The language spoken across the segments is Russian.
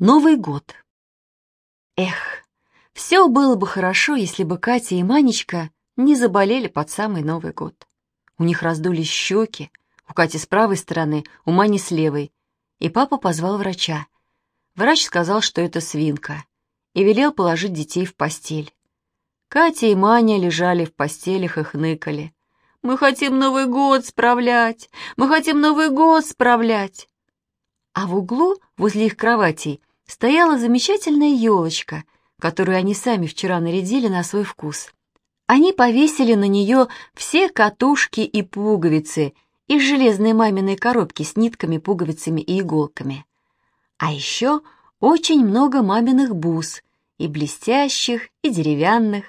Новый год. Эх, все было бы хорошо, если бы Катя и Манечка не заболели под самый Новый год. У них раздулись щеки, у Кати с правой стороны, у Мани с левой, и папа позвал врача. Врач сказал, что это свинка, и велел положить детей в постель. Катя и Маня лежали в постелях и хныкали. «Мы хотим Новый год справлять! Мы хотим Новый год справлять!» А в углу, возле их кроватей, стояла замечательная елочка, которую они сами вчера нарядили на свой вкус. Они повесили на нее все катушки и пуговицы из железной маминой коробки с нитками, пуговицами и иголками. А еще очень много маминых бус, и блестящих, и деревянных,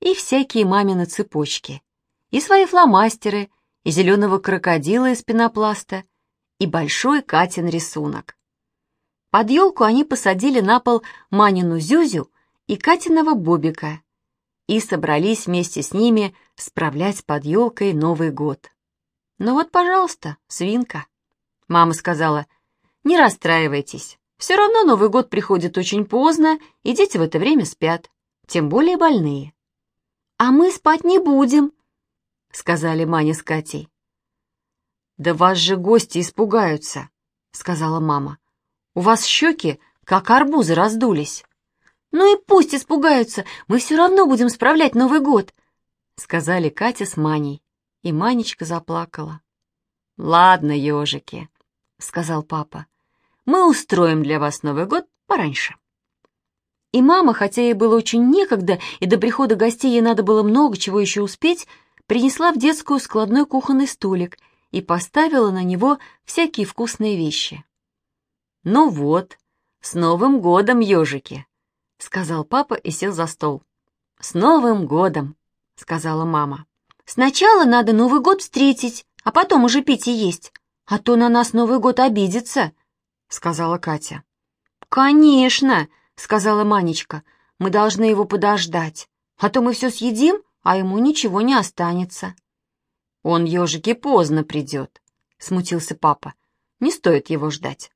и всякие мамины цепочки, и свои фломастеры, и зеленого крокодила из пенопласта, и большой Катин рисунок. Под елку они посадили на пол Манину Зюзю и Катиного Бобика и собрались вместе с ними справлять под елкой Новый год. «Ну вот, пожалуйста, свинка», — мама сказала, — «не расстраивайтесь. Все равно Новый год приходит очень поздно, и дети в это время спят, тем более больные». «А мы спать не будем», — сказали Маня с Катей. «Да вас же гости испугаются», — сказала мама. «У вас щеки, как арбузы, раздулись». «Ну и пусть испугаются, мы все равно будем справлять Новый год», — сказали Катя с Маней, и Манечка заплакала. «Ладно, ежики», — сказал папа, — «мы устроим для вас Новый год пораньше». И мама, хотя ей было очень некогда, и до прихода гостей ей надо было много чего еще успеть, принесла в детскую складной кухонный столик — и поставила на него всякие вкусные вещи. «Ну вот, с Новым годом, ежики!» — сказал папа и сел за стол. «С Новым годом!» — сказала мама. «Сначала надо Новый год встретить, а потом уже пить и есть, а то на нас Новый год обидится», — сказала Катя. «Конечно!» — сказала Манечка. «Мы должны его подождать, а то мы все съедим, а ему ничего не останется». «Он, ежики, поздно придет», — смутился папа. «Не стоит его ждать.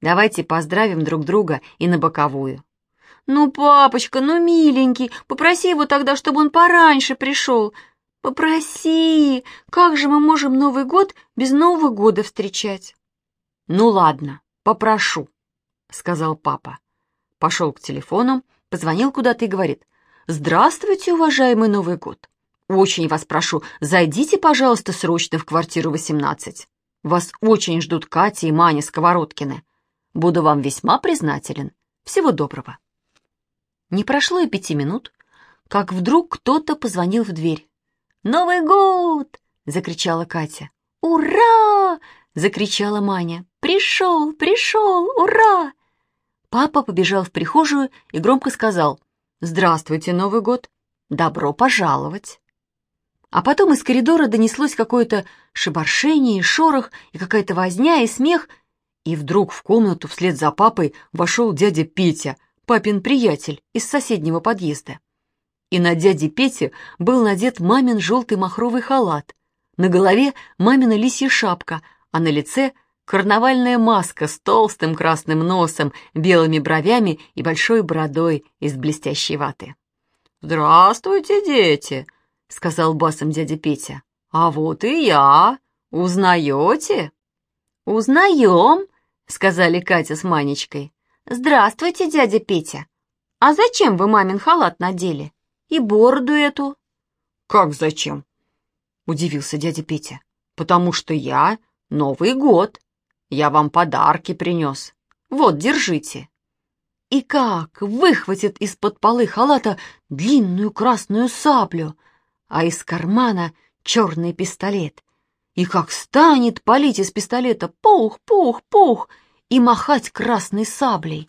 Давайте поздравим друг друга и на боковую». «Ну, папочка, ну, миленький, попроси его тогда, чтобы он пораньше пришел. Попроси! Как же мы можем Новый год без Нового года встречать?» «Ну, ладно, попрошу», — сказал папа. Пошел к телефону, позвонил куда-то и говорит. «Здравствуйте, уважаемый Новый год. Очень вас прошу, зайдите, пожалуйста, срочно в квартиру 18. Вас очень ждут Катя и Маня Сковородкины. Буду вам весьма признателен. Всего доброго. Не прошло и пяти минут, как вдруг кто-то позвонил в дверь. «Новый год!» — закричала Катя. «Ура!» — закричала Маня. «Пришел, пришел, ура!» Папа побежал в прихожую и громко сказал «Здравствуйте, Новый год! Добро пожаловать!» А потом из коридора донеслось какое-то шебаршение и шорох, и какая-то возня и смех, и вдруг в комнату вслед за папой вошел дядя Петя, папин приятель из соседнего подъезда. И на дяде Пете был надет мамин желтый махровый халат, на голове мамина лисья шапка, а на лице карнавальная маска с толстым красным носом, белыми бровями и большой бородой из блестящей ваты. «Здравствуйте, дети!» — сказал басом дядя Петя. «А вот и я. Узнаете?» «Узнаем», — сказали Катя с Манечкой. «Здравствуйте, дядя Петя. А зачем вы мамин халат надели? И бороду эту?» «Как зачем?» — удивился дядя Петя. «Потому что я Новый год. Я вам подарки принес. Вот, держите». И как выхватит из-под полы халата длинную красную саблю — а из кармана черный пистолет. И как станет палить из пистолета пух, пух, пух и махать красной саблей.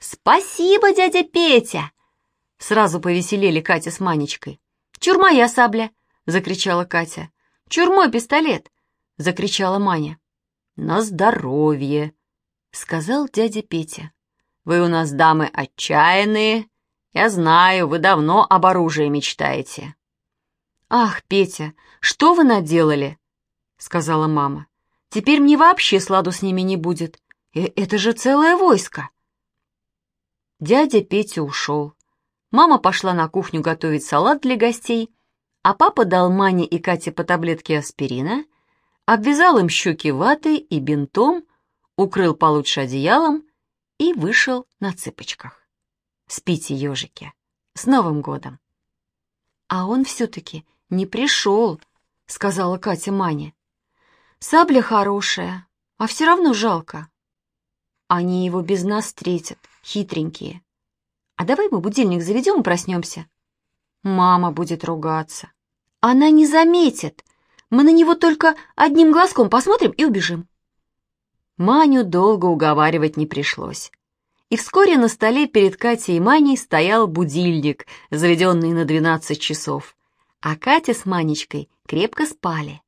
«Спасибо, дядя Петя!» Сразу повеселели Катя с Манечкой. «Чур моя сабля!» — закричала Катя. «Чур мой пистолет!» — закричала Маня. «На здоровье!» — сказал дядя Петя. «Вы у нас дамы отчаянные. Я знаю, вы давно об оружии мечтаете. «Ах, Петя, что вы наделали?» — сказала мама. «Теперь мне вообще сладу с ними не будет. Э это же целое войско». Дядя Петя ушел. Мама пошла на кухню готовить салат для гостей, а папа дал Мане и Кате по таблетке аспирина, обвязал им щеки ватой и бинтом, укрыл получше одеялом и вышел на цыпочках. Спите, ежики, с Новым годом! А он все-таки не пришел, сказала Катя Мане. Сабля хорошая, а все равно жалко. Они его без нас встретят, хитренькие. А давай мы будильник заведем и проснемся. Мама будет ругаться. Она не заметит. Мы на него только одним глазком посмотрим и убежим. Маню долго уговаривать не пришлось. И вскоре на столе перед Катей и Маней стоял будильник, заведенный на 12 часов. А Катя с Манечкой крепко спали.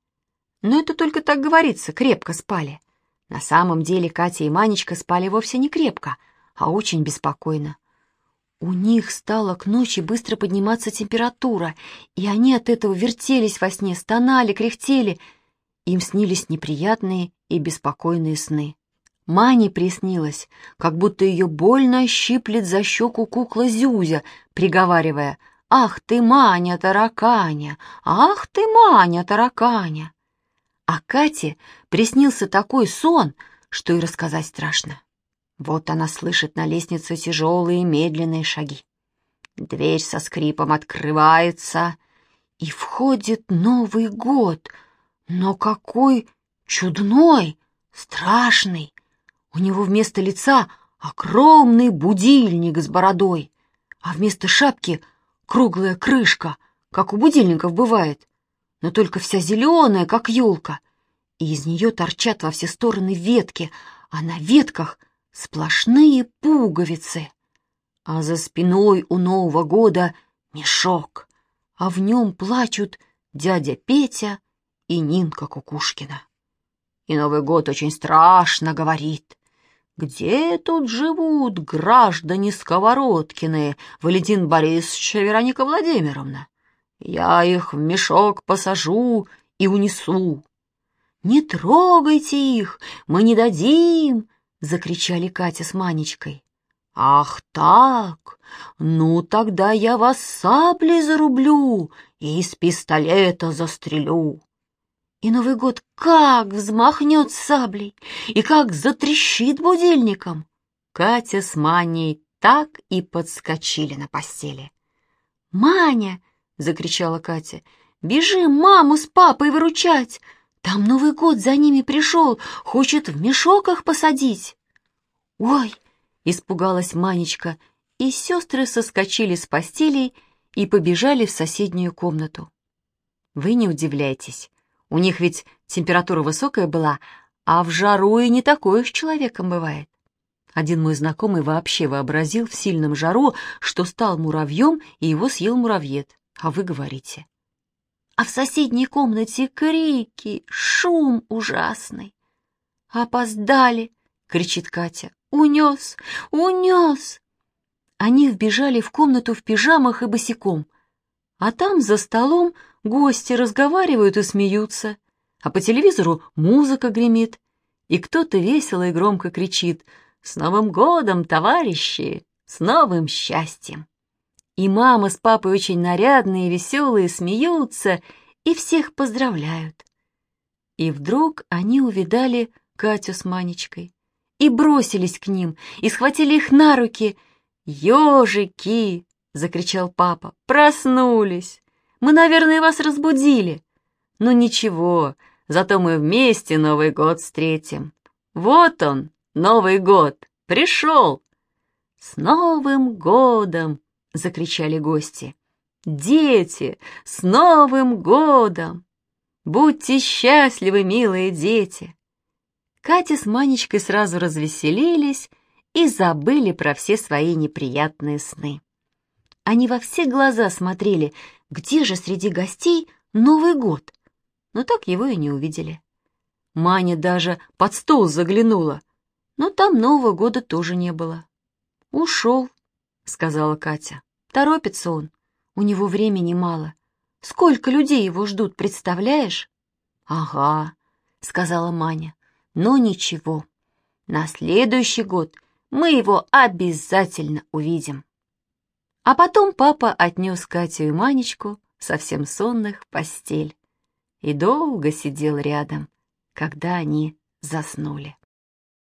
Но это только так говорится, крепко спали. На самом деле Катя и Манечка спали вовсе не крепко, а очень беспокойно. У них стала к ночи быстро подниматься температура, и они от этого вертелись во сне, стонали, кряхтели. Им снились неприятные и беспокойные сны. Мане приснилось, как будто ее больно щиплет за щеку кукла Зюзя, приговаривая «Ах ты, Маня, тараканя! Ах ты, Маня, тараканя!» А Кате приснился такой сон, что и рассказать страшно. Вот она слышит на лестнице тяжелые медленные шаги. Дверь со скрипом открывается, и входит Новый год. Но какой чудной, страшный! У него вместо лица огромный будильник с бородой, а вместо шапки круглая крышка, как у будильников бывает, но только вся зеленая, как елка, и из нее торчат во все стороны ветки, а на ветках — сплошные пуговицы, а за спиной у Нового года мешок, а в нем плачут дядя Петя и Нинка Кукушкина. И Новый год очень страшно говорит. Где тут живут граждане Сковородкины, Валентин Борисович и Вероника Владимировна? Я их в мешок посажу и унесу. Не трогайте их, мы не дадим, закричали Катя с Манечкой. «Ах так! Ну, тогда я вас саблей зарублю и из пистолета застрелю!» И Новый год как взмахнет саблей и как затрещит будильником! Катя с Маней так и подскочили на постели. «Маня!» — закричала Катя. «Бежи маму с папой выручать! Там Новый год за ними пришел, хочет в мешок их посадить. Ой, испугалась Манечка, и сестры соскочили с постелей и побежали в соседнюю комнату. Вы не удивляйтесь, у них ведь температура высокая была, а в жару и не такое с человеком бывает. Один мой знакомый вообще вообразил в сильном жару, что стал муравьем, и его съел муравьед. А вы говорите а в соседней комнате крики, шум ужасный. «Опоздали!» — кричит Катя. «Унес! Унес!» Они вбежали в комнату в пижамах и босиком. А там за столом гости разговаривают и смеются, а по телевизору музыка гремит, и кто-то весело и громко кричит «С Новым годом, товарищи! С новым счастьем!» И мама с папой очень нарядные, веселые, смеются и всех поздравляют. И вдруг они увидали Катю с Манечкой и бросились к ним, и схватили их на руки. «Ежики!» — закричал папа. «Проснулись! Мы, наверное, вас разбудили. Но ничего, зато мы вместе Новый год встретим. Вот он, Новый год, пришел!» «С Новым годом!» — закричали гости. «Дети, с Новым годом! Будьте счастливы, милые дети!» Катя с Манечкой сразу развеселились и забыли про все свои неприятные сны. Они во все глаза смотрели, где же среди гостей Новый год, но так его и не увидели. Маня даже под стол заглянула, но там Нового года тоже не было. «Ушел», — сказала Катя. «Торопится он. У него времени мало. Сколько людей его ждут, представляешь?» «Ага», — сказала Маня. «Но ничего. На следующий год Мы его обязательно увидим. А потом папа отнес Катю и Манечку, совсем сонных, в постель и долго сидел рядом, когда они заснули.